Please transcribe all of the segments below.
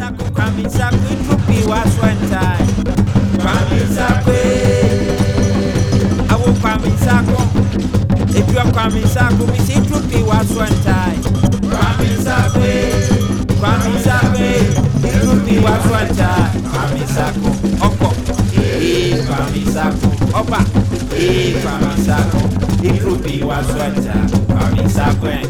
Sako, Kwame Sako, Itupi Waswantai. Kwame Sako, Awo Kwame Sako, Etua Kwame Sako, Missy Itupi Waswantai. Kwame Sako, Kwame Sako, Itupi Waswantai. Kwame Sako, Oko, Eh, Kwame Sako, Opa, Eh, Kwame Sako, Itupi Waswantai. Kwame Sako, eh.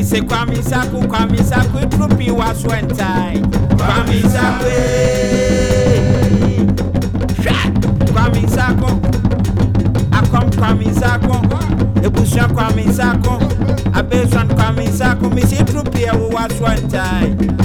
Mese Kwame Saku, Kwame Saku, Trupi was one kwami Kwame Saku. Kwame Saku. Akom kwami Saku. Ebusha kwami Saku. Abesan kwami Saku. Mese Trupi was one.